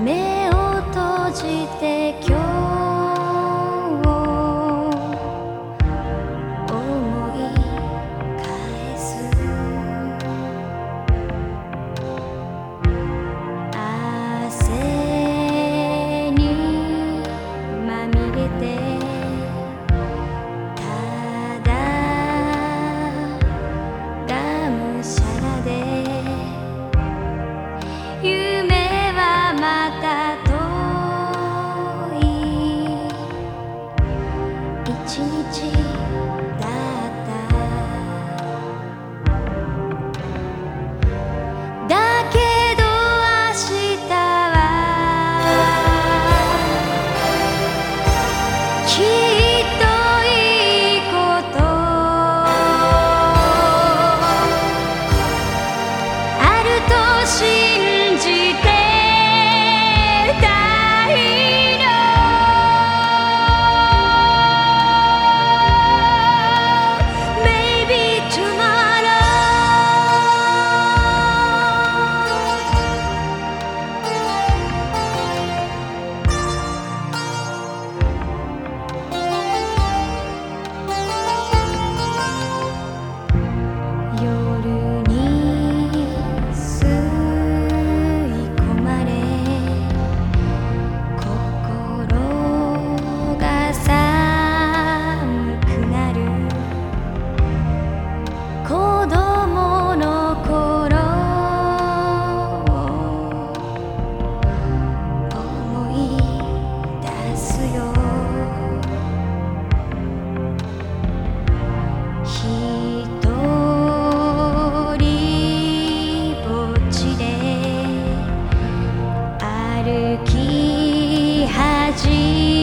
目を閉じて今日 magic.